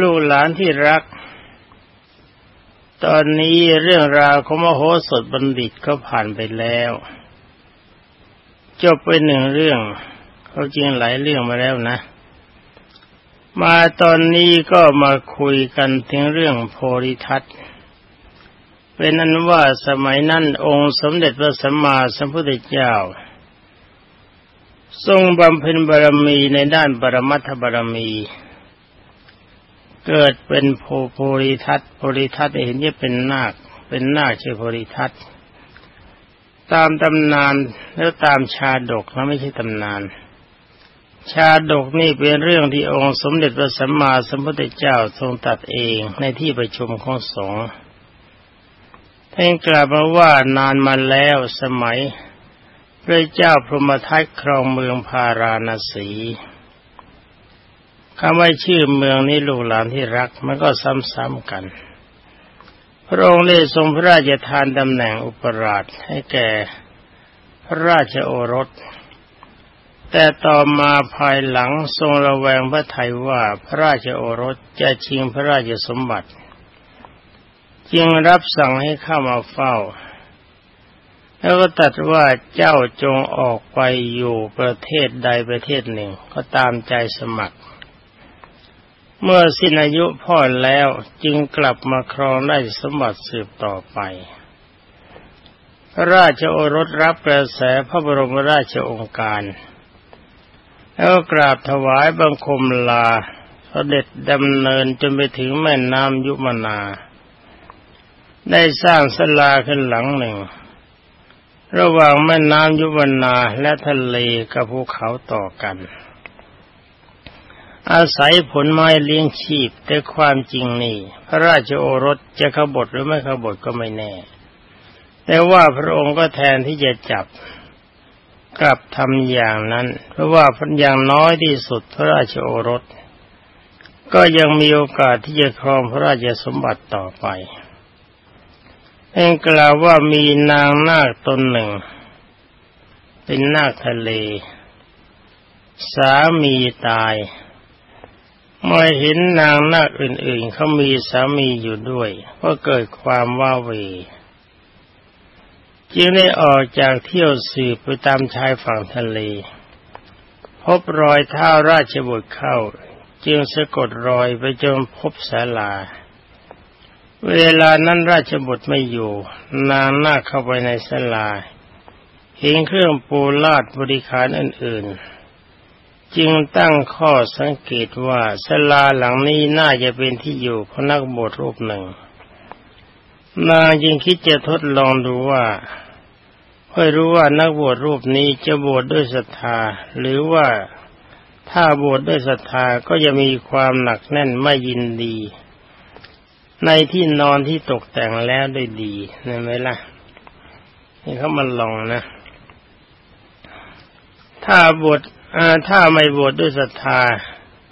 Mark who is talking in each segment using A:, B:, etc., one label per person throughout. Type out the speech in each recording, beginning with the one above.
A: ลูกหลานที่รัก ตอนนี้เรื่องราวของมโหสถบัณฑิตก็ผ่านไปแล้ว จบไปหนึ่งเรื่อง เขาจริงหลายเรื่องมาแล้วนะ มาตอนนี้ก็มาคุยกันถึงเรื่องโพธิทัตเป็นนั้นว่าสมัยนั้นองค์สมเด็จพระสัมมาสัมพุทธเจ้า ทรงบำเพ็ญบารมีในด้านปรมัตถบารมี เกิดเป็นโพโพริทัตโพริทัตเห็นจะเป็นนาค เป็นนาคชื่อโพริทัตตามตำนานแล้วตามชาดกนะไม่ใช่ตำนาน ชาดกนี่เป็นเรื่องที่องค์สมเด็จพระสัมมาสัมพุทธเจ้าทรงตัดเองในที่ประชุมของสงฆ์ท่านกล่าวมาว่านานมาแล้วสมัย พระเจ้าพรหมทัตครองเมืองพาราณสี คำว่าชื่อเมืองนี้ลูกหลานที่รัก มันก็ซ้ำๆกัน พระองค์ได้ทรงพระราชทานตำแหน่งอุปราชให้แก่พระราชโอรส แต่ต่อมาภายหลังทรงระแวงพระไทยว่าพระราชโอรสจะชิงพระราชสมบัติ จึงรับสั่งให้เข้ามาเฝ้า แล้วก็ตัดว่าเจ้าจงออกไปอยู่ประเทศใดประเทศหนึ่ง ก็ตามใจสมัคร เมื่อสิ้นอายุพ่อแล้วจึงกลับมาครองได้สมบัติสืบต่อไป ราชโอรสรับกระแสพระบรมราชโองการ แล้วกราบถวายบังคมลาเสด็จดำเนินจนไปถึงแม่น้ำยุมนา ได้สร้างสลาขึ้นหลังหนึ่ง ระหว่างแม่น้ำยุมนาและทะเลกับภูเขาต่อกัน อาศัยผลไม้เลี้ยงชีพ แต่ความจริงนี่ พระราชโอรสจะขบฏหรือไม่ขบฏก็ไม่แน่ แต่ว่าพระองค์ก็แทนที่จะจับกลับทำอย่างนั้น เพราะว่าพันอย่างน้อยที่สุดพระราชโอรส ก็ยังมีโอกาสที่จะครองพระราชสมบัติต่อไปเองกล่าวว่ามีนางนาคตนหนึ่ง เป็นนาคทะเล สามีตาย มื่อเห็นนางนาคอื่นๆเขามีสามีอยู่ด้วยก็เกิดความว้าเวจึงได้ออกจากเที่ยวสืบไปตามชายฝั่งทะเล พบรอยเท้าราชบุตรเข้า จึงสะกดรอยไปจนพบศาลา เวลานั้นราชบุตรไม่อยู่ นางนาคเข้าไปในศาลาเห็นเครื่องปูลาดบริขารอื่นๆ จึงตั้งข้อสังเกตว่าศาลาหลังนี้น่าจะเป็นที่อยู่ของนักบวชรูปหนึ่งนางจึงคิดจะทดลองดูว่าเพื่อรู้ว่านักบวชรูปนี้จะบวชดด้วยศรัทธา หรือว่าถ้าบวชดด้วยศรัทธาก็จะมีความหนักแน่นไม่ยินดี ในที่นอนที่ตกแต่งแล้วได้ดีนั่นไหมล่ะนี่เขามาลองนะ ถ้าบวช ถ้าไม่บวชดด้วยศรัทธา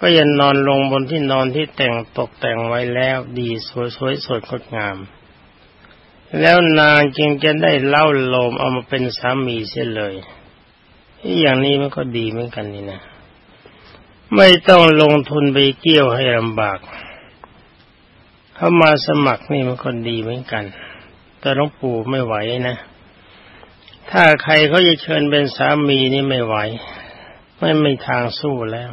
A: ก็ยังนอนลงบนที่นอนที่แต่งตกแต่งไว้แล้วดีสวยสวยสดงดงาม แล้วนางจึงจะได้เล่าโลมเอามาเป็นสามีเสียเลยอย่างนี้มันก็ดีเหมือนกันนี่นะไม่ต้องลงทุนไปเกี่ยวให้ลำบาก เขามาสมัครนี่มันก็ดีเหมือนกัน แต่หลวงปู่ไม่ไหวนะ ถ้าใครเขาจะเชิญเป็นสามีนี่ไม่ไหว ไม่ไมีทางสู้แล้ว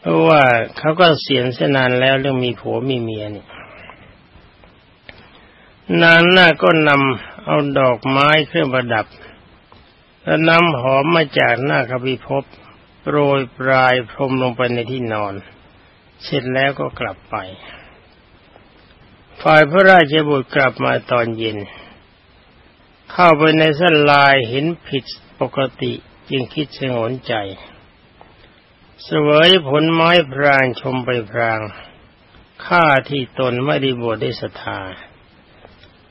A: เพราะว่าเขาก็เสียนเสนานแล้วเรื่องมีผัวมีเมียนี่นานหน้าก็นำเอาดอกไม้เครื่องประดับ แล้วนำหอมมาจากหน้าคบิภพโปรยปลายพรมลงไปในที่นอน เสร็จแล้วก็กลับไป ฝ่ายพระราชบุตรกลับมาตอนเย็น เข้าไปในสลายเห็นผิดปกติ จึงคิดสงวนใจ เสวยผลไม้พรางชมไปพรางข้าที่ตนไม่ได้บวชได้ศรัทธา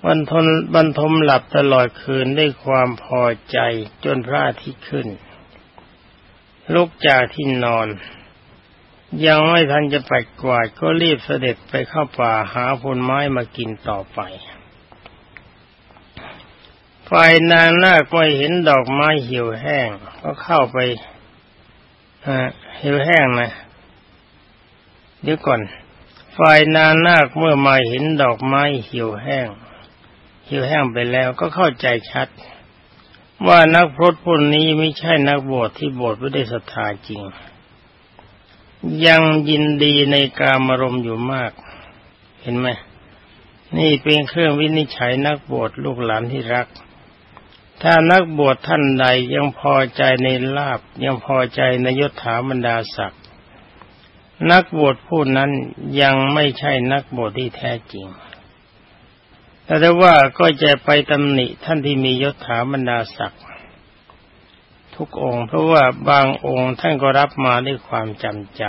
A: บรรทนบรรทมหลับตลอดคืนได้ความพอใจจนพระอาทิตย์ขึ้น ลุกจากที่นอน ยังไม่ทันจะไปกวาดก็รีบเสด็จไปเข้าป่าหาผลไม้มากินต่อไป ฝ่ายนางนาคไม่เห็นดอกไม้เหี่ยวแห้ง ก็เข้าไปเหี่ยวแห้งนะเดี๋ยวก่อน ฝ่ายนางนาคเมื่อมาเห็นดอกไม้เหี่ยวแห้ง เหี่ยวแห้งไปแล้วก็เข้าใจชัด ว่านักพรตผู้นี้ไม่ใช่นักบวชที่บวชไม่ได้ศรัทธาจริง ยังยินดีในกามารมอยู่มาก เห็นไหมนี่เป็นเครื่องวินิจฉัยนักบวชลูกหลานที่รัก ถ้านักบวชท่านใดยังพอใจในลาบยังพอใจในยศถาบรรดาศักดิ์นักบวชผู้นั้นยังไม่ใช่นักบวชที่แท้จริง แต่ว่าก็จะไปตำหนิท่านที่มียศถาบรรดาศักดิ์ทุกองค์ เพราะว่าบางองค์ท่านก็รับมาด้วยความจำใจ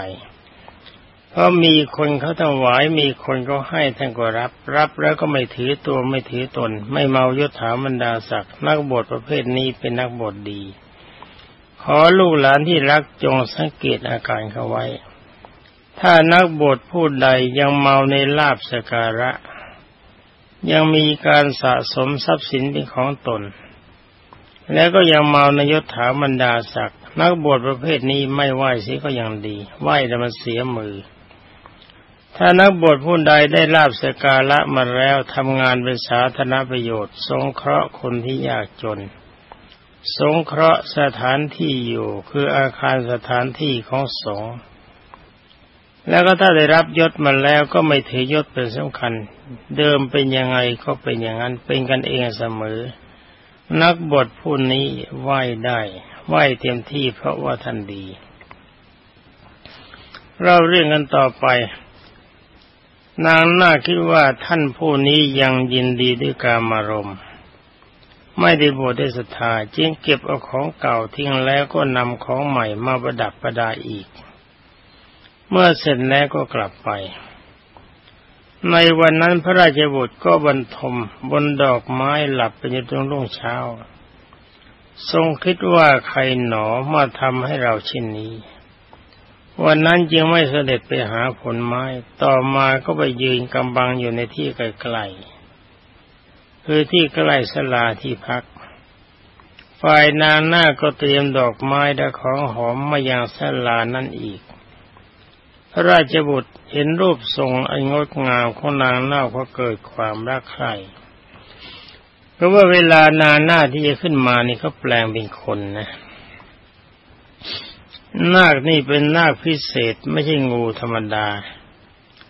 A: เพราะมีคนเขาถวายมีคนก็ให้ท่านก็รับ รับแล้วก็ไม่ถือตัวไม่ถือตน ไม่เมายศถาบรรดาศักดิ์นักบวชประเภทนี้เป็นนักบวชดี ขอลูกหลานที่รักจงสังเกตอาการเขาไว้ ถ้านักบวชผู้ใดยังเมาในลาบสการะ ยังมีการสะสมทรัพย์สินเป็นของตน แล้วก็ยังเมาในยศถาบรรดาศักดิ์นักบวชประเภทนี้ไม่ไหวสิก็ยังดี ไหวแต่มันเสียมือ ถ้านักบวชผู้ใดได้ลาบสการะมาแล้วทำงานเป็นสาธารณประโยชน์ สงเคราะห์คนที่ยากจน สงเคราะห์สถานที่อยู่คืออาคารสถานที่ของสงฆ์แล้วก็ถ้าได้รับยศมาแล้วก็ไม่ถือยศเป็นสำคัญ เดิมเป็นยังไงก็เป็นอย่างนั้นเป็นกันเองเสมอ นักบทผู้นี้ไหวได้ไหวเต็มที่เพราะว่าท่านดี เราเรื่องกันต่อไป นางน่าคิดว่าท่านผู้นี้ยังยินดีด้วยกามารมณ์ ไม่ได้บวชได้ศรัทธาจึงเก็บเอาของเก่าทิ้งแล้วก็นำของใหม่มาประดับประดาอีก เมื่อเสร็จแล้วก็กลับไป ในวันนั้นพระราชบุตรก็บรรทมบนดอกไม้หลับไปจนถึงรุ่งเช้า ทรงคิดว่าใครหนอมาทำให้เราเช่นนี้ วันนั้นจึงไม่เสด็จไปหาผลไม้ ต่อมาก็ไปยืนกำบังอยู่ในที่ไกลๆคือที่ใกล้สลาที่พัก ฝ่ายนางหน้าก็เตรียมดอกไม้และของหอมมายังสลานั่นอีก พระราชบุตรเห็นรูปทรงอันงดงามของนางนาาก็เกิดความรักใคร่เพราะว่าเวลานานหน้าที่จะขึ้นมานี่เขาแปลงเป็นคนนะ นาคนี่เป็นนาคพิเศษไม่ใช่งูธรรมดา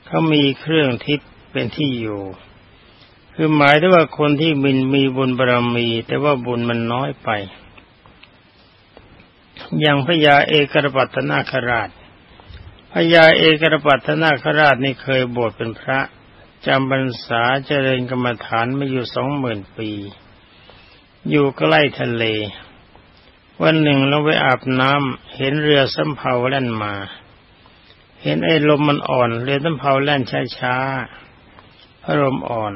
A: เขามีเครื่องทิพย์เป็นที่อยู่ คือหมายถึงว่าคนที่มินมีบุญบารมี แต่ว่าบุญมันน้อยไป อย่างพระยาเอกรปัตนาคราชพญาเอกรปัตนาคราชนี่เคยบวชเป็นพระจำบรรษาเจริญกรรมฐานมาอยู่สองหมื่นปี อยู่ใกล้ทะเล วันหนึ่งเราไปอาบน้ำเห็นเรือสำเภาแล่นมา เห็นไอ้ลมมันอ่อนเรือสำเภาแล่นช้าๆพระลมอ่อน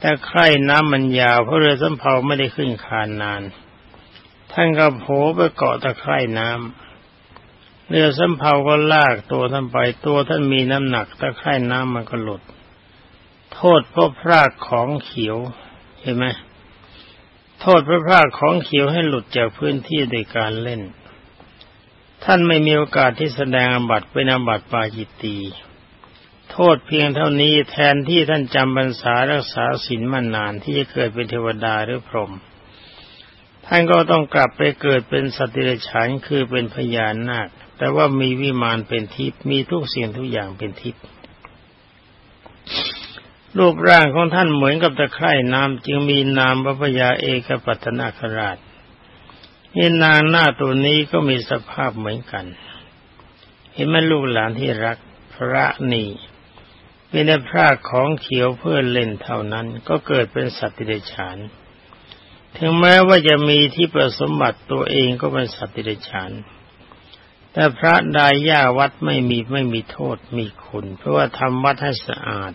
A: แต่ใคร่น้ำมันยาวเพราะเรือสำเภาไม่ได้ขึ้นคานนาน ท่านก็โผลไปเกาะตะไคร่น้ำเรือสำเภาก็ลากตัวท่านไปตัวท่านมีน้ำหนักตะไคร่น้ำมันก็หลุด โทษเพราะพรากของเขียวเห็นไหม โทษพระพรากของเขียวให้หลุดจากพื้นที่โดยการเล่น ท่านไม่มีโอกาสที่แสดงอบัตเป็นอบัตปาจิตตี โทษเพียงเท่านี้แทนที่ท่านจำบรรษารักษาศีลมานานที่จะเกิดเป็นเทวดาหรือพรหมท่านก็ต้องกลับไปเกิดเป็นสติรฉานคือเป็นพญานาค แต่ว่ามีวิมานเป็นทิพย์มีทุกสิ่งทุกอย่างเป็นทิพย์ รูปร่างของท่านเหมือนกับตะไคร่น้ำจึงมีนามพระพยาเอกปัตนาคราชนี่นางหน้าตัวนี้ก็มีสภาพเหมือนกัน เห็นไหมลูกหลานที่รักพระนี่เป็นพระของเขียวเพื่อเล่นเท่านั้นก็เกิดเป็นสัตว์ติเดชาน ถึงแม้ว่าจะมีที่ประสมบัติตัวเองก็เป็นสัตว์ติเดชาน แต่พระดาย่าวัดไม่มีไม่มีโทษมีคุณ เพราะว่าทำวัดให้สะอาด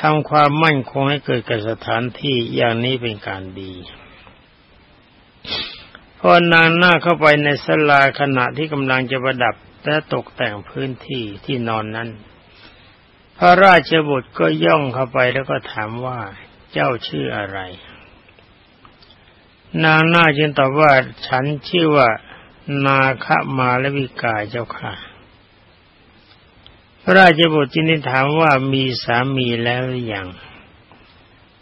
A: ทำความมั่นคงให้เกิดกับสถานที่อย่างนี้เป็นการดีพอนางหน้าเข้าไปในสลาขณะที่กำลังจะประดับและตกแต่งพื้นที่ที่นอนนั้น พระราชบุตรก็ย่องเข้าไปแล้วก็ถามว่าเจ้าชื่ออะไร นางหน้าจึงตอบว่าฉันชื่อว่านาคมาลวิกายเจ้าค่ะ พระราชบุตรจึงได้ถามว่ามีสามีแล้วหรือยัง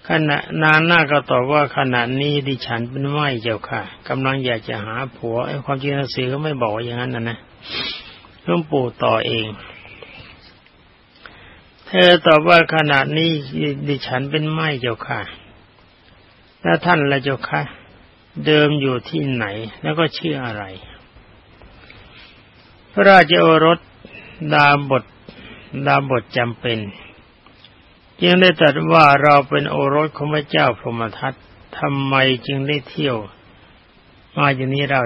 A: ขณะนานหน้าก็ตอบว่าขณะนี้ดิฉันเป็นไม่เจ้าค่ะกำลังอยากจะหาผัวไอ้ความจริงหนังสือก็ไม่บอกอย่างนั้นนะนะหลวงปู่ต่อเอง เธอตอบว่าขณะนี้ดิฉันเป็นไม่เจ้าค่ะ แล้วท่านละเจ้าค่ะ เดิมอยู่ที่ไหนแล้วก็ชื่ออะไร พระราชโอรสดาบท ดาบทจำเป็นจึงได้ตรัสว่าเราเป็นโอรสของพระเจ้าพรหมทัตทำไมจึงได้เที่ยว มาอย่างนี้เรา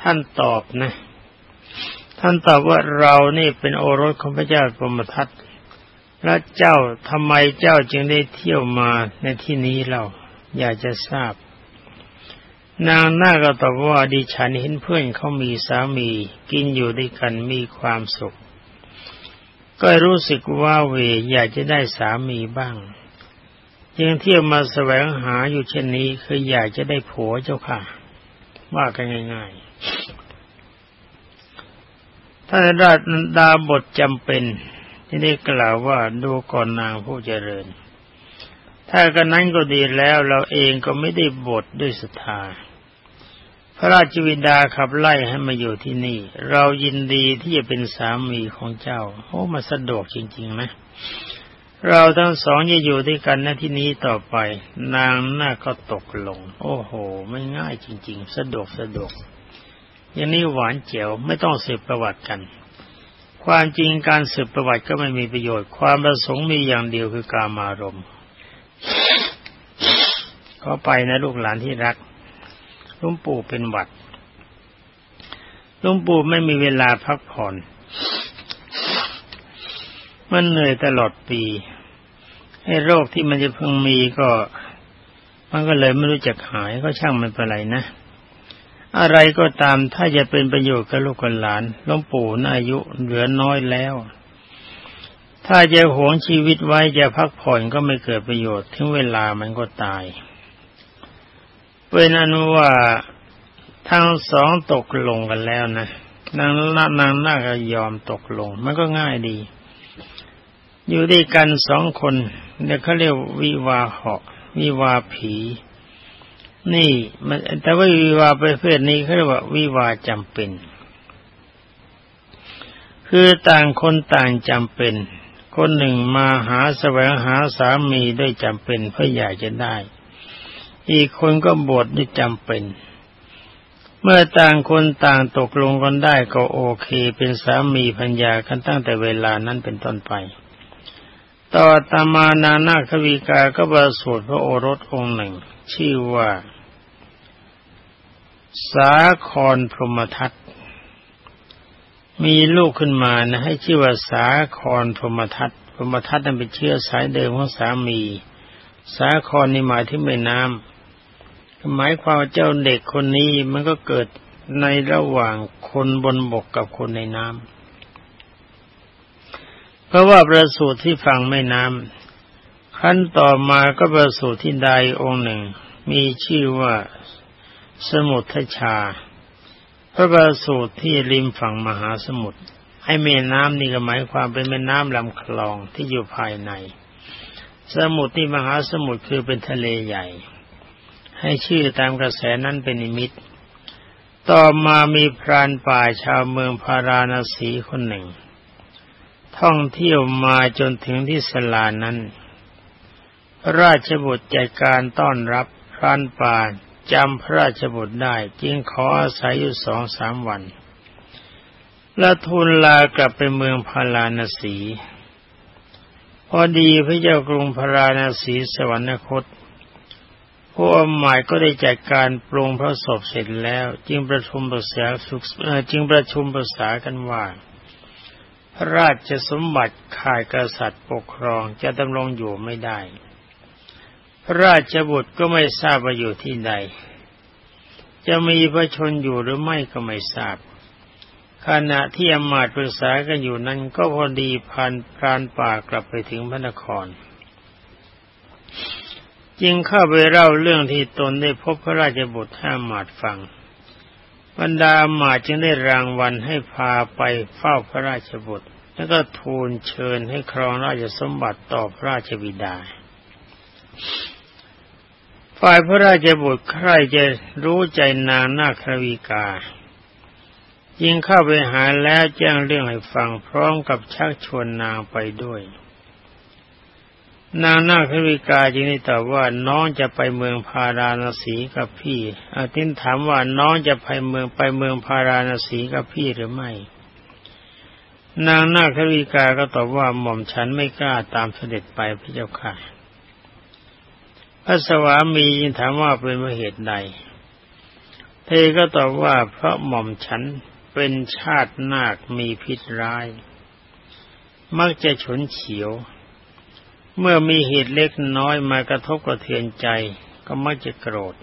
A: ท่านตอบนะ ท่านตอบว่าเรานี่เป็นโอรสของพระเจ้าพรหมทัตและเจ้าทำไมเจ้าจึงได้เที่ยวมาในที่นี้เราอยากจะทราบ นางหน้าก็ตอบว่าดิฉันเห็นเพื่อนเขามีสามี กินอยู่ด้วยกันมีความสุข ก็รู้สึกว่าเวอยากจะได้สามีบ้างยังเที่ยวมาแสวงหาอยู่เช่นนี้คืออยากจะได้ผัวเจ้าค่ะ ว่ากันง่ายๆท่านราชดาบทจำเป็น ที่ได้กล่าวว่าดูก่อนนางผู้เจริญ ถ้ากันนั้นก็ดีแล้วเราเองก็ไม่ได้บทด้วยศรัทธา พระราชวินดาขับไล่ให้มาอยู่ที่นี่ เรายินดีที่จะเป็นสามีของเจ้าโอ้มาสะดวกจริงๆนะเราทั้งสองจะอยู่ด้วยกันณที่นี้ต่อไป นางหน่าก็ตกลง โอ้โห ไม่ง่ายจริง ๆ สะดวกสะดวก อย่างนี้หวานเจียวไม่ต้องสืบประวัติกัน ความจริงการสืบประวัติก็ไม่มีประโยชน์ ความประสงค์มีอย่างเดียวคือการมารมก็ไปนะลูกหลานที่รัก ลวงปู่เป็นหวัดลวงปู่ไม่มีเวลาพักผ่อน มันเหนื่อยตลอดปีให้โรคที่มันจะเพิ่งมีก็ มันก็เลยไม่รู้จักหายก็ช่างมันไปไรนะ อะไรก็ตามถ้าจะเป็นประโยชน์กับลูกกับหลานลวงปู่น่าอายุเหลือน้อยแล้วถ้าจะหวงชีวิตไว้จะพักผ่อนก็ไม่เกิดประโยชน์ ถึงเวลามันก็ตาย เป็นอนุว่าทั้งสองตกลงกันแล้วนะนางนานางน่าก็ยอมตกลง มันก็ง่ายดี อยู่ด้วยกันสองคนเนี่ยเขาเรียกวิวาเหาะวิวาผี นี่มันแต่ว่าวิวาประเภทนี้เขาเรียกว่าวิวาจำเป็น คือต่างคนต่างจำเป็น คนหนึ่งมาหาแสวงหาสามีด้วยจำเป็นเพื่ออยากจะได้ อีกคนก็บวชด้วยจำเป็น เมื่อต่างคนต่างตกลงกันได้ก็โอเค เป็นสามีพัญญากันตั้งแต่เวลานั้นเป็นต้นไป ต่อตามานานาควิกาก็ประสูติพระโอรสองค์หนึ่ง ชื่อว่า สาครพรหมทัตมีลูกขึ้นมานะให้ชื่อว่าสาครพรหมทัตพรหมทัตนั้นเป็นเชื้อสายเดิมของสามี สาครนี่หมายถึงแม่น้ำ หมายความว่าเจ้าเด็กคนนี้มันก็เกิดในระหว่างคนบนบกกับคนในน้ำเพราะว่าประสูติที่ฝั่งแม่น้ำขั้นต่อมาก็ประสูติที่ใดองค์หนึ่ง มีชื่อว่าสมุทรชาพระประสูติที่ริมฝั่งมหาสมุทรให้แม่น้ำนี่ก็หมายความเป็นแม่น้ำลำคลองที่อยู่ภายใน สมุทรที่มหาสมุทรคือเป็นทะเลใหญ่ ให้ชื่อตามกระแสนั้นเป็นนิมิต ต่อมามีพรานป่าชาวเมืองพาราณสีคนหนึ่ง ท่องเที่ยวมาจนถึงที่สลานั้นราชบุตรจัดการต้อนรับพรานป่าจำพระราชบุตรได้จึงขออาศัยอยู่สองสามวัน และทูลลากลับไปเมืองพาราณสี พอดีพระเจ้ากรุงพาราณสีสวรรคต ผู้อหมายก็ได้จัดการปรุงพระศพเสร็จแล้ว จึงประชุมปรึกษาจึงประชุมปรึกษากันว่า พระราชสมบัติข่ายกษัตริย์ปกครองจะดำรงอยู่ไม่ได้ พระราชบุตรก็ไม่ทราบว่าอยู่ที่ใด จะมีพระชนอยู่หรือไม่ก็ไม่ทราบ ขณะที่อมาตปรึกษากันอยู่นั้นก็พอดีพันพรานป่ากลับไปถึงพระนคร จึงเข้าไปเล่าเรื่องที่ตนได้พบพระราชบุตรห้ามาดฟัง บรรดาหมาจึงได้รางวัลให้พาไปเฝ้าพระราชบุตร แล้วก็ทูลเชิญให้ครองราชสมบัติต่อพระราชบิดา ฝ่ายพระราชบุตรใครจะรู้ใจนางนาครวีกายิงเข้าไปหาแล้วแจ้งเรื่องให้ฟังพร้อมกับชักชวนนางไปด้วย นางนาควิกาจึงได้ตอบว่าน้องจะไปเมืองพาราณสีกับพี่ อาทินถามว่าน้องจะไปเมืองไปเมืองพาราณสีกับพี่หรือไม่ นางนาควิกาก็ตอบว่าหม่อมฉันไม่กล้าตามเสด็จไปพระเจ้าค่ะ พระสวามียิงถามว่าเป็นเพราเหตุใด เธอก็ตอบว่าเพราะหม่อมฉันเป็นชาตินาคมีพิษร้าย มักจะฉุนเฉียว เมื่อมีเหตุเล็กน้อยมากระทบกระเทือนใจก็มักจะโกรธ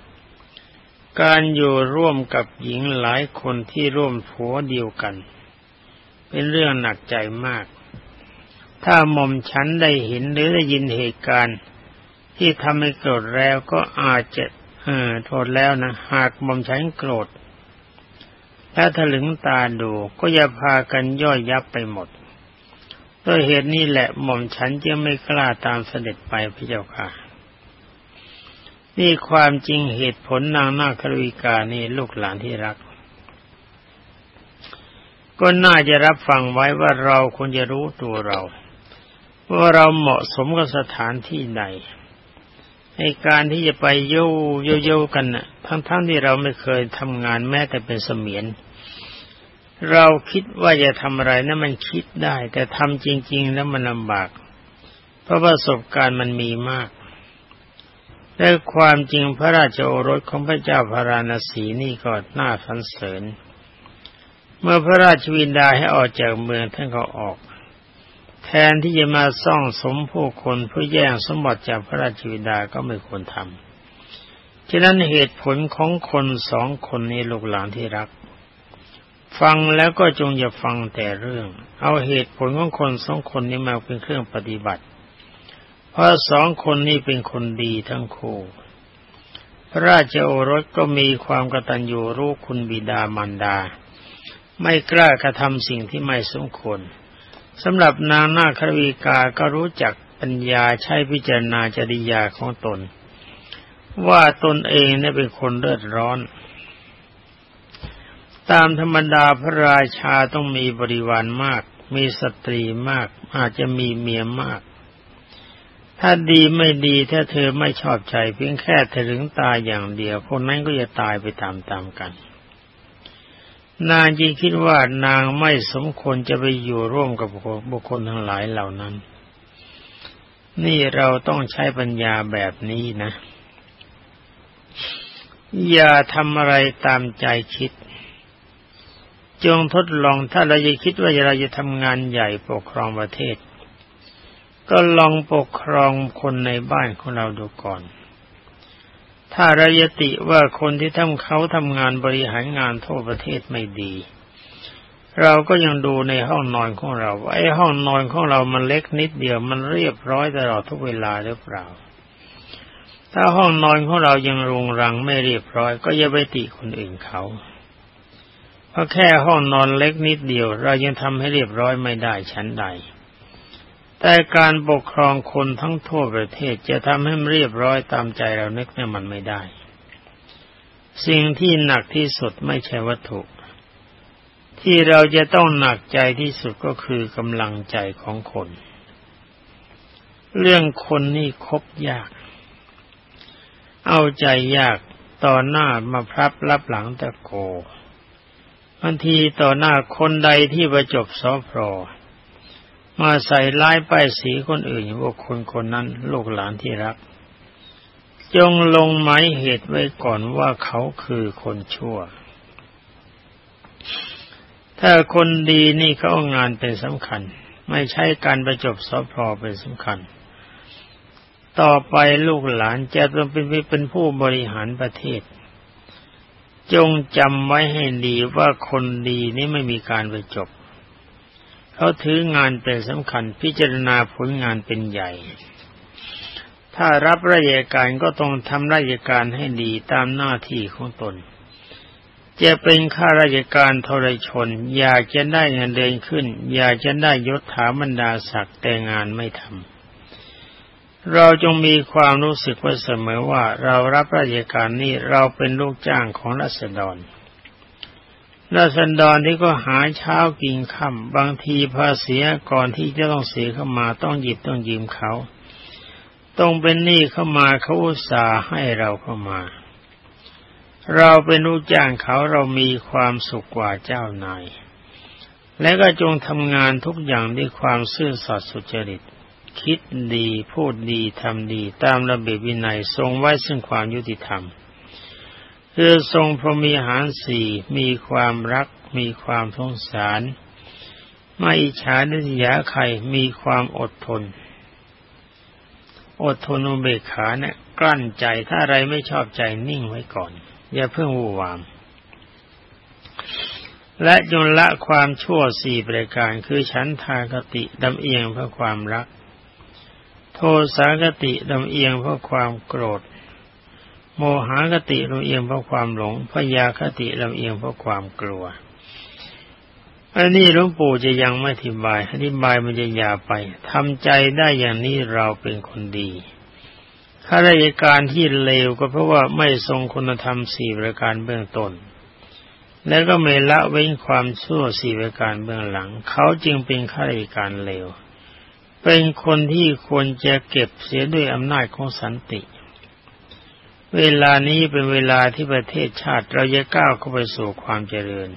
A: การอยู่ร่วมกับหญิงหลายคนที่ร่วมผัวเดียวกัน เป็นเรื่องหนักใจมาก ถ้าหม่อมฉันได้เห็นหรือได้ยินเหตุการณ์ที่ทำให้โกรธแล้วก็อาจจะเออโทษแล้วนะ หากหม่อมฉันโกรธถ้าถลึงตาดูก็อย่าพากันย่อยยับไปหมด ด้วยเหตุนี้แหละหม่อมฉันจึงไม่กล้าตามเสด็จไปพระเจ้าค่ะ นี่ความจริงเหตุผลนางนาคริกานี่ลูกหลานที่รัก ก็น่าจะรับฟังไว้ว่าเราควรจะรู้ตัวเรา ว่าเราเหมาะสมกับสถานที่ใดในการที่จะไปโยโยโยกันนะ่ะทั้งๆทที่เราไม่เคยทำงานแม้แต่เป็นเสมียน เราคิดว่าจะทำอะไรนะั้นมันคิดได้ แต่ทำจริง ๆ แล้วมันลำบาก เพราะประสบการณ์มันมีมากและความจริงพระราชโอรสของพระเจ้าพาราณสีนี่ก็น่าสันเสริญ เมื่อพระราชวินดาให้ออกจากเมืองท่านก็ออก แทนที่จะมาซ่องสมผู้คนเพื่อแย่งสมบัติจากพระราชวินดาก็ไม่ควรทำฉะนั้นเหตุผลของคนสองคนนี้ลูกหลานที่รัก ฟังแล้วก็จงอย่าฟังแต่เรื่อง เอาเหตุผลของคนสองคนนี้มาเป็นเครื่องปฏิบัติ เพราะสองคนนี้เป็นคนดีทั้งคู่ พระราชโอรสก็มีความกตัญญูรู้คุณบิดามารดา ไม่กล้ากระทำสิ่งที่ไม่สมควรสำหรับนางนาควีกาก็รู้จักปัญญาใช้พิจารณาจริยาของตน ว่าตนเองเนี่ยเป็นคนเลือดร้อน ตามธรรมดาพระราชาต้องมีบริวารมาก มีสตรีมาก อาจจะมีเมียมาก ถ้าดีไม่ดีถ้าเธอไม่ชอบใจเพียงแค่ถึงตายอย่างเดียวคนนั้นก็จะตายไปตามๆกัน นางจึงคิดว่านางไม่สมควรจะไปอยู่ร่วมกับบุคคลทั้งหลายเหล่านั้น นี่เราต้องใช้ปัญญาแบบนี้นะ อย่าทำอะไรตามใจคิด จงทดลองถ้าเราจะคิดว่าเราจะทำงานใหญ่ปกครองประเทศ ก็ลองปกครองคนในบ้านของเราดูก่อน ถ้าระยติว่าคนที่ทำเขาทำงานบริหารงานทั่วประเทศไม่ดี เราก็ยังดูในห้องนอนของเราไอ้ห้องนอนของเรามันเล็กนิดเดียวมันเรียบร้อยตลอดทุกเวลาหรือเปล่า ถ้าห้องนอนของเรายังรุงรังไม่เรียบร้อย ก็อย่าไปติคนอื่นเขา เพราะแค่ห้องนอนเล็กนิดเดียว เรายังทำให้เรียบร้อยไม่ได้ชั้นใด แต่การปกครองคนทั้งทั่วประเทศจะทำให้เรียบร้อยตามใจเรานึกเนี่ยมันไม่ได้ สิ่งที่หนักที่สุดไม่ใช่วัตถุ ที่เราจะต้องหนักใจที่สุดก็คือกำลังใจของคน เรื่องคนนี่คบยาก เอาใจยากต่อหน้ามาพรับรับหลังตะโก บางทีต่อหน้าคนใดที่ประจบสอพรอมาใส่ร้ายป้ายสีคนอื่นว่าคนคนนั้นลูกหลานที่รัก จงลงหมายเหตุไว้ก่อนว่าเขาคือคนชั่ว ถ้าคนดีนี่เขาเอางานเป็นสำคัญ ไม่ใช่การประจบสพเป็นสำคัญ ต่อไปลูกหลานจะต้องเป็นเป็นผู้บริหารประเทศ จงจำไว้ให้ดีว่าคนดีนี่ไม่มีการไปจบ เขาถืองานเป็นสำคัญพิจารณาผลงานเป็นใหญ่ ถ้ารับราชการก็ต้องทำราชการให้ดีตามหน้าที่ของตน จะเป็นข้าราชการทรชน อยากจะได้เงินเดือนขึ้น อยากจะได้ยศถาบรรดาศักดิ์แต่งานไม่ทำ เราจงมีความรู้สึกไว่าเสมอว่าเรารับราชการนี้เราเป็นลูกจ้างของรัษฎรราษฎรที่ก็หาเช้ากินค่ำบางทีภาษีก่อนที่จะต้องเสียเข้ามาต้องหยิบต้องยืมเขาต้องเป็นหนี้เข้ามาเขาอุตส่าห์ให้เราเข้ามา เราเป็นลูกจ้างเขาเรามีความสุขกว่าเจ้านายและก็จงทำงานทุกอย่างด้วยความซื่อสัตย์สุจริต คิดดี พูดดีทำดี ตามระเบียบวินัยทรงไว้ซึ่งความยุติธรรม คือทรงพรมีหารสี่มีความรัก มีความสงสาร ไม่อิจฉาดิษยาใครมีความอดทน อดทนอุเบกขาเนี่ยกลั้นใจถ้าอะไรไม่ชอบใจนิ่งไว้ก่อน อย่าเพิ่งวูวาม และจนละความชั่วสี่ประการคือฉันทากติดำเอียงเพราะความรัก โทสากติดำเอียงเพราะความโกรธ โมหคติลำเอียงเพราะความหลงพยาคติลำเอียงเพราะความกลัวอันนี้หลวงปู่จะยังไม่อธิบาย อธิบายมันจะยาไปทำใจได้อย่างนี้เราเป็นคนดี ข้าราชการที่เลวก็เพราะว่าไม่ทรงคุณธรรมสี่ประการเบื้องต้น แล้วก็ไม่ละเว้นความชั่วสี่ประการเบื้องหลัง เขาจึงเป็นข้าราชการเลว เป็นคนที่ควรจะเก็บเสียด้วยอำนาจของสันติ เวลานี้เป็นเวลาที่ประเทศชาติเราจะก้าวเข้าไปสู่ความเจริญ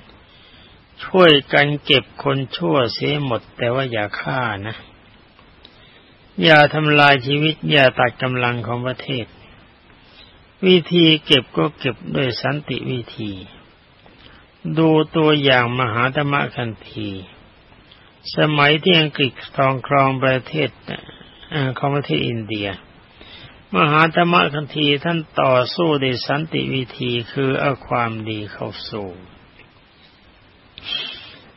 A: ช่วยกันเก็บคนชั่วเสียหมด แต่ว่าอย่าฆ่านะ อย่าทำลายชีวิต อย่าตัดกำลังของประเทศ วิธีเก็บก็เก็บด้วยสันติวิธี ดูตัวอย่างมหาธรรมคันธี สมัยที่อังกฤษทองครองประเทศของประเทศอินเดีย มหาธรรมคันธีท่านต่อสู้ด้วยสันติวิธีคือเอาความดีเข้าสู่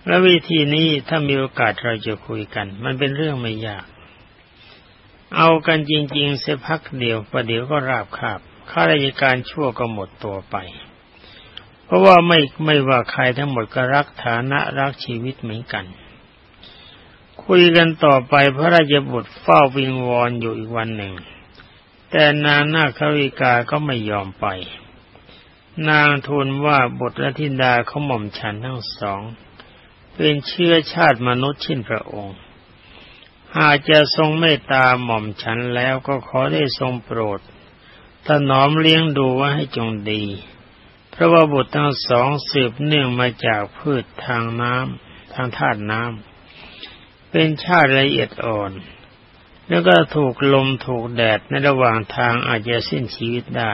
A: และวิธีนี้ถ้ามีโอกาสเราจะคุยกัน มันเป็นเรื่องไม่ยาก เอากันจริงๆเสียพักเดียวประเดี๋ยวก็ราบคาบข้าราชการชั่วก็หมดตัวไป เพราะว่าไม่ไม่ว่าใครทั้งหมดก็รักฐานะรักชีวิตเหมือนกัน คุยกันต่อไปพระราชบุตรเฝ้าวิงวอนอยู่อีกวันหนึ่ง แต่นางนาควิกาก็ไม่ยอมไป นางทูลว่าบทและธิดาเขาหม่อมฉันทั้งสอง เป็นเชื้อชาติมนุษย์ชินพระองค์ หากจะทรงเมตตาหม่อมฉันแล้วก็ขอได้ทรงโปรดถนอมเลี้ยงดูว่าให้จงดี เพราะว่าบุตรทั้งสองสืบเนื่องมาจากพืชทางน้ำทางธาตุน้ำ เป็นชาติละเอียดอ่อน แล้วก็ถูกลมถูกแดดในระหว่างทางอาจจะสิ้นชีวิตได้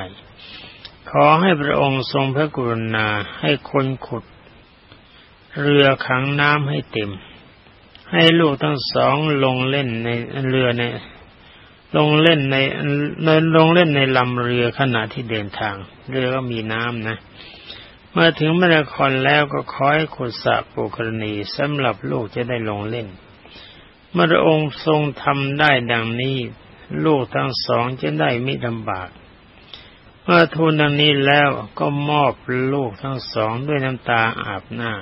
A: ขอให้พระองค์ทรงพระกรุณาให้คนขุด เรือขังน้ำให้เต็ม ให้ลูกทั้งสองลงเล่นในเรือในลงเล่นในในลงเล่นในลำเรือขณะที่เดินทาง เรือก็มีน้ำนะ เมื่อถึงมรครแล้วก็ขอให้ขุดสระปุกรณีสำหรับลูกจะได้ลงเล่น เมื่อองค์ทรงทำได้ดังนี้ ลูกทั้งสองจะได้ไม่ลำบาก เมื่อทูลดังนี้แล้วก็มอบลูกทั้งสองด้วยน้ำตาอาบหน้า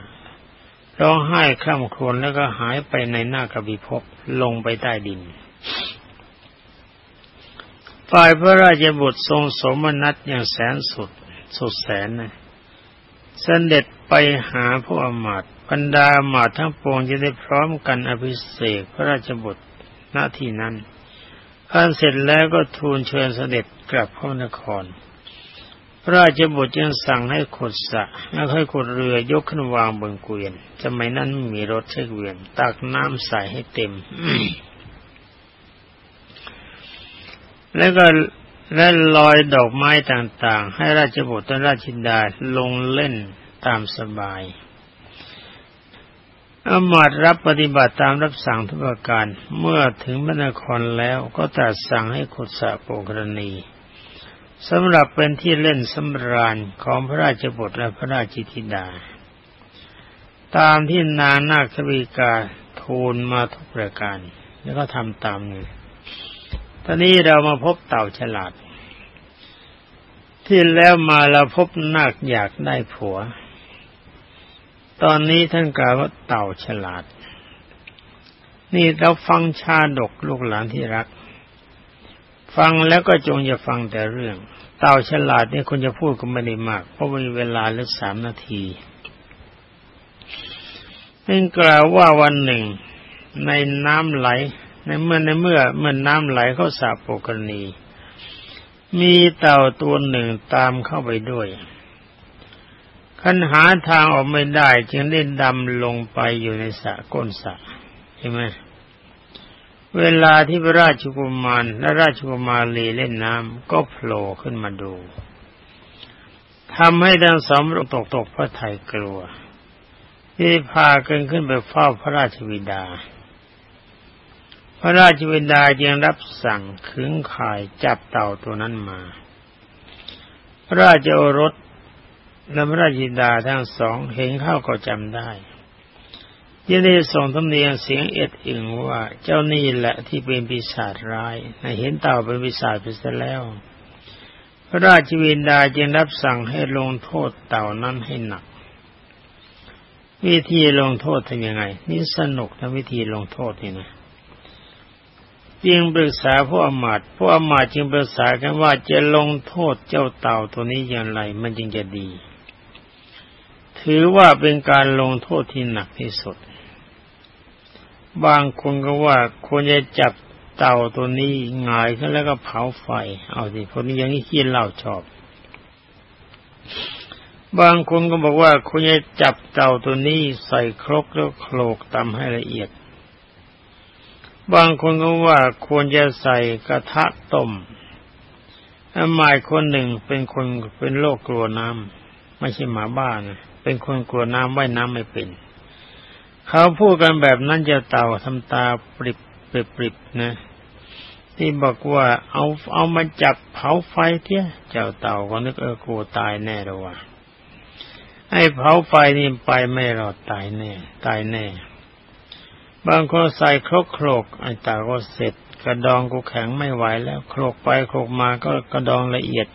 A: ร้องไห้ข้ามครวญแล้วก็หายไปในหน้ากบิภพลงไปใต้ดิน ฝ่ายพระราชบุตรทรงสมนัตอย่างแสนสุด สุดแสนนะเสด็จไปหาผู้อมาต บรรดาหมาทั้งปวงจะได้พร้อมกันอภิเษกพระราชบุตรณที่นั้นท่านเสร็จแล้วก็ทูลเชิญเสด็จกลับพระนคร พระราชบุตรจึงสั่งให้ขุดสระแล้วให้ขุดเรือยกขึ้นวางบนเกวียนสมัยนั้นไม่มีรถใช้เกวียน ตักน้ำใส่ให้เต็ม แล้วก็และลอยดอกไม้ต่างๆ ให้ราชบุตรและราชินดาลงเล่นตามสบาย อมาตรับปฏิบัติตามรับสั่งทุกประการ เมื่อถึงมณครแล้วก็ตรัสสั่งให้ขุดสระโปกรณีสำหรับเป็นที่เล่นสำราญของพระราชบุตรและพระราชธิดา ตามที่นานาควิกาทูลมาทุกประการ แล้วก็ทำตามนี้ตอนนี้เรามาพบเต่าฉลาด ที่แล้วมาเราพบนาคอยากได้ผัว ตอนนี้ท่านกล่าวว่าเต่าฉลาด นี่เราฟังชาดกลูกหลานที่รัก ฟังแล้วก็จงอย่าฟังแต่เรื่อง เต่าฉลาดนี่คุณจะพูดก็ไม่ได้มาก เพราะมีเวลาเหลือสามนาทีนึงกล่าวว่าวันหนึ่ง ในน้ำไหล ในเมื่อในเมื่อเมื่อน้ำไหลเข้าสาปกรณี มีเต่าตัวหนึ่งตามเข้าไปด้วย ขันหาทางออกไม่ได้ จึงได้ดำลงไปอยู่ในสระก้นสระเห็นไหมเวลาที่พระราชกุมารและราชกุมารีเล่นน้ำก็โผล่ขึ้นมาดูทำให้ดังสมรตกตกพระไทยกลัวที่พากันขึ้นไปเฝ้าพระราชวิดา พระราชวิดาจึงรับสั่งขึงข่ายจับเต่าตัวนั้นมา พระราชโอรส และพระราชวิดาทั้งสองเห็นเข้าก็จำได้ยังได้ส่งทำเนียงเสียงเอ็ดอึงว่าเจ้านี่แหละที่เป็นปีศาจร้ายในเห็นเต่าเป็นปีศาจไปซะแล้ว พระราชวินดาจึงรับสั่งให้ลงโทษเต่านั้นให้หนัก วิธีลงโทษทำยังไง นี่สนุกนะวิธีลงโทษนี่นะจึงปรึกษาพวกอมาตพวกอมาตจึงปรึกษากันว่าจะลงโทษเจ้าเต่าตัวนี้อย่างไร มันจึงจะดี ถือว่าเป็นการลงโทษที่หนักที่สุด บางคนก็ว่าควรจะจับเต่าตัวนี้งายขึ้นแล้วก็เผาไฟ เอาสิคนนี้ยังนี้ขี้เล่าชอบ บางคนก็บอกว่าคุณจะจับเต่าตัวนี้ใส่ครกแล้วโขลกตำให้ละเอียด บางคนก็ว่าควรจะใส่กระทะต้มหมายคนหนึ่งเป็นคนเป็นโรคกลัวน้ำไม่ใช่หมาบ้านนะ เป็นคนกลัวน้ำว่ายน้ำไม่เป็น เขาพูดกันแบบนั้นจะเต่าทำตาปริบปริบปริบนะ ที่บอกว่าเอาเอามาจับเผาไฟเที่ยเจ้าเต่าก็นึกเออกลัวตายแน่เลยว่ะไอ้เผาไฟนี่ไปไม่รอดตายแน่ ตายแน่ บางคนใส่ครกโครกไอ้ตาก็เสร็จ กระดองกูแข็งไม่ไหวแล้ว โครกไปโครกมาก็กระดองละเอียด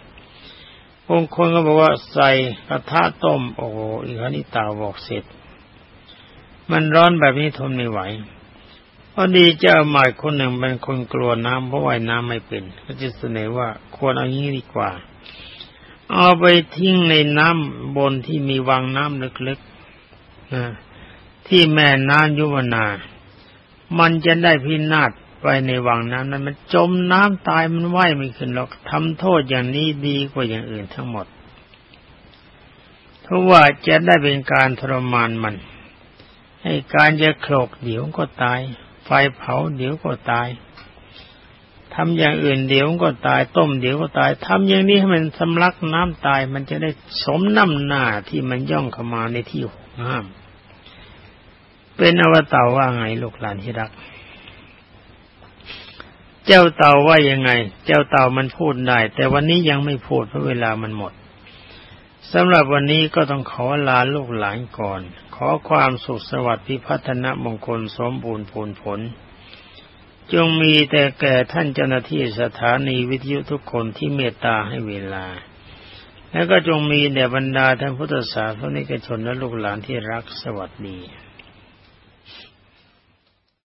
A: บางคนก็บอกว่าใส่กระทะต้ม โอ้โหอีกนี่ตาบอกเสร็จ มันร้อนแบบนี้ทนไม่ไหวพอดีเจ้าหมายคนหนึ่งเป็นคนกลัวน้ำเพราะว่ายน้ำไม่เป็นก็จะเสนอว่าควรเอางี้ดีกว่า เอาไปทิ้งในน้ำบนที่มีวังน้ำลึกๆนะที่แม่น้ำยุวนา มันจะได้พินาศ ไปในวังน้ำนั้นมันจมน้ำตายมันว่ายไม่ขึ้นหรอกทำโทษอย่างนี้ดีกว่าอย่างอื่นทั้งหมดเพราะว่าจะได้เป็นการทรมานมัน ให้การจะโขลกเดี๋ยวก็ตาย ไฟเผาเดี๋ยวก็ตายทำอย่างอื่นเดี๋ยวก็ตายต้มเดี๋ยวก็ตายทำอย่างนี้ให้มันสำลักน้ำตาย มันจะได้สมน้ำหน้าที่มันย่องเข้ามาในที่ห้าม เป็นอวตารว่าไงลูกหลานที่รัก เจ้าเต่าว่ายังไง เจ้าเต่ามันพูดได้ แต่วันนี้ยังไม่พูดเพราะเวลามันหมดสำหรับวันนี้ก็ต้องขอลาลูกหลานก่อน ขอความสุขสวัสดิ์พิพัฒนมงคลสมบูรณ์ผลผล จงมีแต่แก่ท่านเจ้าหน้าที่สถานีวิทยุทุกคนที่เมตตาให้เวลา และก็จงมีแด่บรรดาท่านพุทธศาสนิกชนและลูกหลานที่รักสวัสดี